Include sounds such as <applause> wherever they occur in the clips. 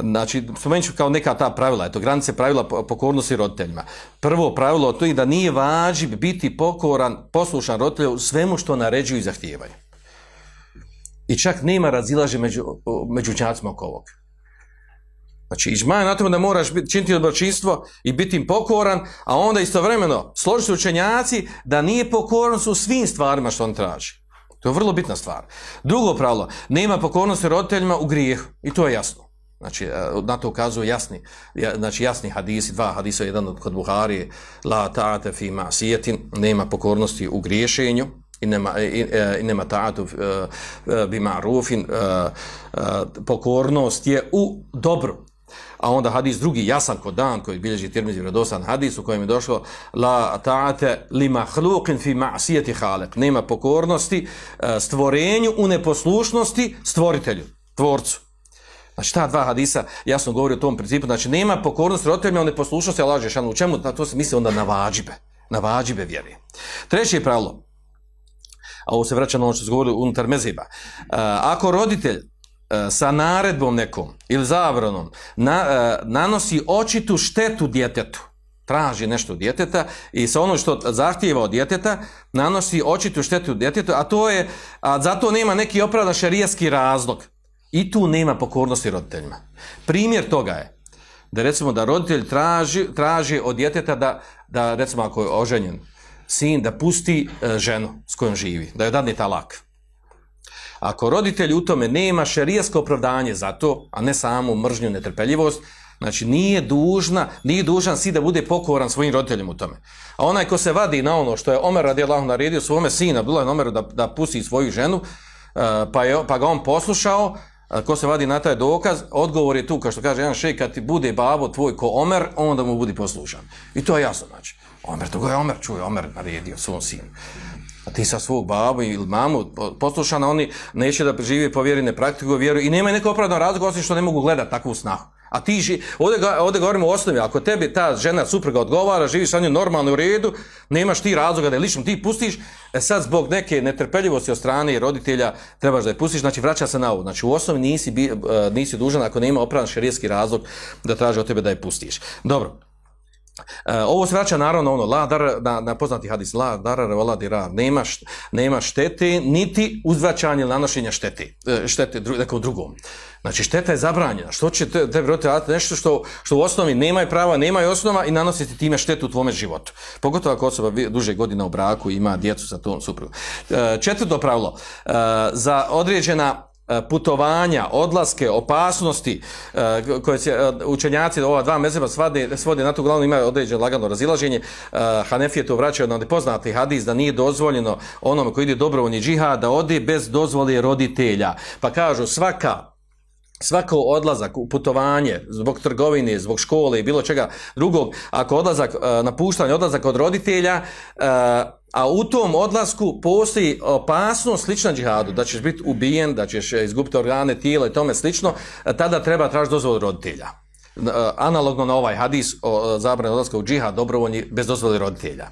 Znači, spomenut ću kao neka ta pravila, eto, granice pravila pokornosti roditeljima. Prvo pravilo to je da nije važib biti pokoran, poslušan roditelju svemu što naređuju i zahtijevaju. I čak nema razilaže među, među učenjacima oko ovog. Znači, ižma je na tome da moraš biti, činiti dobročinstvo i biti im pokoran, a onda istovremeno složiti se učenjaci da nije pokoran u svim stvarima što on traži. To je vrlo bitna stvar. Drugo pravilo, nema pokornosti roditeljima u grijehu. I to je jasno. Znači, e, na to ukazuju jasni, znači jasni hadisi, dva hadisa, jedan od kod Buhari, la ta'ate fi ma'sijetin, nema pokornosti u griješenju, i nema, i, e, i nema ta'atu e, bi ma'rufin, pokornost je u dobru. A onda hadis drugi, jasan kod dan, koji bilježi Tirmizi vjerodosan hadis u kojem je došlo la ta'ate li mahluqin fi ma'sijeti halek. Nema pokornosti stvorenju u neposlušnosti stvoritelju, tvorcu. Znači ta dva hadisa jasno govori o tom principu. Znači nema pokornosti roditeljima, ne poslušnosti Allah Žešanu. U čemu? To se misli onda na vađibe. Na vađibe vjeri. Treće pravilo. A ovo se vraća na ono što se govori unutar meziba. Ako roditelj sa naredbom nekom ili zabranom na, nanosi očitu štetu djetetu, traži nešto od djeteta i sa ono što zahtijeva od djeteta nanosi očitu štetu djetetu, a to je, a zato nema neki opravdan šerijski razlog. I tu nema pokornosti roditeljima. Primjer toga je da recimo da roditelj traži, traži od djeteta da, da recimo ako je oženjen sin da pusti e, ženu s kojom živi, da joj dadne talak. Ako roditelj u tome nema šerijasko opravdanje za to, a ne samo mržnju, netrpeljivost, znači nije dužna, nije dužan si da bude pokoran svojim roditeljima u tome. A onaj ko se vadi na ono što je Omer radijallahu naredio svome sina, bilo je Omeru da, da pusti svoju ženu, e, pa, je, pa ga on poslušao, ko se vadi na taj dokaz, odgovor je tu, kao što kaže jedan šejk, kad ti bude babo tvoj ko Omer, onda mu budi poslušan. I to je jasno, znači. Omer, to je Omer, čuje, Omer naredio svom sinu. A ti sa svog babu ili mamu poslušana, oni neće da živi po vjeri, ne i nemaju neko opravdan razlog osim što ne mogu gledati takvu snahu. A ti ži, ovdje, ovdje govorimo o osnovi, ako tebi ta žena supruga odgovara, živiš sa njom normalno u redu, nemaš ti razloga da je lično ti pustiš, e sad zbog neke netrpeljivosti od strane roditelja trebaš da je pustiš, znači vraća se na ovo. Znači u osnovi nisi, e, nisi dužan ako nema opravdan šerijski razlog da traži od tebe da je pustiš. Dobro, ovo se vraća naravno ono, la dar, na, na poznati hadis, la darar, la nema, nema štete, niti uzvraćanje ili nanošenja štete, e, štete dru, nekom drugom. Znači šteta je zabranjena, što će te, te roditelji nešto što, što u osnovi nemaju prava, nemaju osnova i nanositi time štetu u tvome životu. Pogotovo ako osoba duže godina u braku ima djecu sa tom suprugom. Uh, četvrto pravilo, uh, za određena E, putovanja, odlaske, opasnosti e, koje se e, učenjaci ova dva mezeba svode, svode na to glavno ima određeno lagano razilaženje. Hanefije to vraćaju na nepoznati hadis da nije dozvoljeno onome koji ide dobrovoljni džihad da ode bez dozvole roditelja. Pa kažu svaka svako odlazak u putovanje zbog trgovine, zbog škole i bilo čega drugog, ako odlazak, napuštanje, odlazak od roditelja, a u tom odlasku postoji opasnost slična džihadu, da ćeš biti ubijen, da ćeš izgubiti organe, tijela i tome slično, tada treba tražiti dozvolu roditelja. Analogno na ovaj hadis o zabrani odlaska u džihad dobrovoljni bez dozvoli roditelja.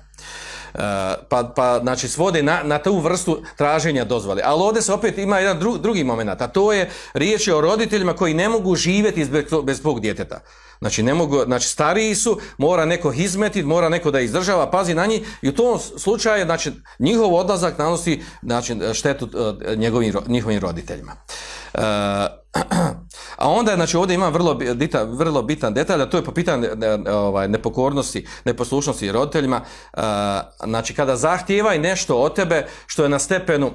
Pa, pa znači svode na, na tu vrstu traženja dozvole. Ali ovdje se opet ima jedan dru, drugi moment, a to je riječ je o roditeljima koji ne mogu živjeti bez, bez svog djeteta. Znači, ne mogu, znači stariji su, mora neko izmetiti, mora neko da izdržava, pazi na njih i u tom slučaju, znači, njihov odlazak nanosi znači, štetu e, njegovim, njihovim roditeljima. E, <clears throat> a onda, znači, ovdje ima vrlo, dita, vrlo bitan detalj, a to je po pitanju ovaj, nepokornosti, neposlušnosti roditeljima. E, znači, kada zahtijeva nešto od tebe što je na stepenu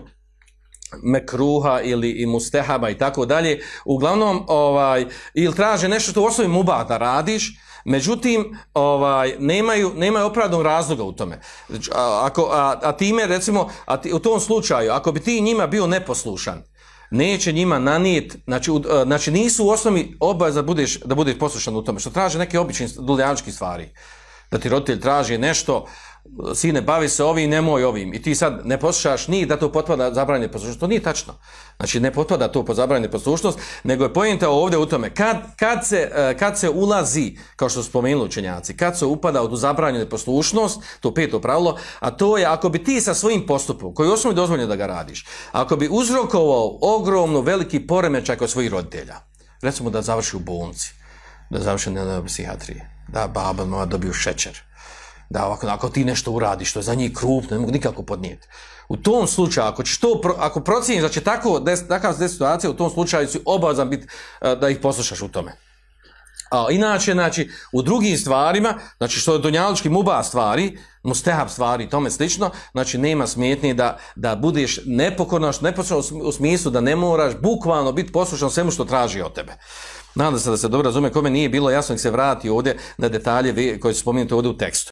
mekruha ili i mustehaba i tako dalje, uglavnom ovaj ili traže nešto što u osnovi muba da radiš, međutim ovaj nemaju nemaju opravdanog razloga u tome. A, ako a, a time recimo a ti, u tom slučaju ako bi ti njima bio neposlušan, neće njima nanijet, znači, u, znači nisu u osnovi obaveza da budeš da budeš poslušan u tome, što traže neke obične duljančke stvari. Da ti roditelj traži nešto sine, bavi se ovim, nemoj ovim. I ti sad ne poslušaš ni da to potpada zabranjene poslušnost. To nije tačno. Znači, ne potpada to po zabranjene poslušnost, nego je pojenta ovdje u tome. Kad, kad, se, e, kad se ulazi, kao što su spomenuli učenjaci, kad se upada od zabranjene poslušnost, to peto pravilo, a to je ako bi ti sa svojim postupom, koji osnovi dozvoljeno da ga radiš, ako bi uzrokovao ogromno veliki poremećaj kod svojih roditelja, recimo da završi u bolnici, da završi na psihijatriji, da baba mora dobiju šećer, da ovako, ako ti nešto uradiš, što je za njih krupno, ne mogu nikako podnijeti. U tom slučaju, ako ćeš to, ako procijeniš da će tako takav situacija, u tom slučaju si obavezan biti e, da ih poslušaš u tome. A inače, znači, u drugim stvarima, znači što je donjalički muba stvari, mustehab stvari i tome slično, znači nema smetnje da, da budeš nepokorno, nepokorno u smislu da ne moraš bukvalno biti poslušan svemu što traži od tebe. Nadam se da se dobro razume, kome nije bilo jasno, nek se vrati ovdje na detalje koje su spomenuti ovdje u tekstu.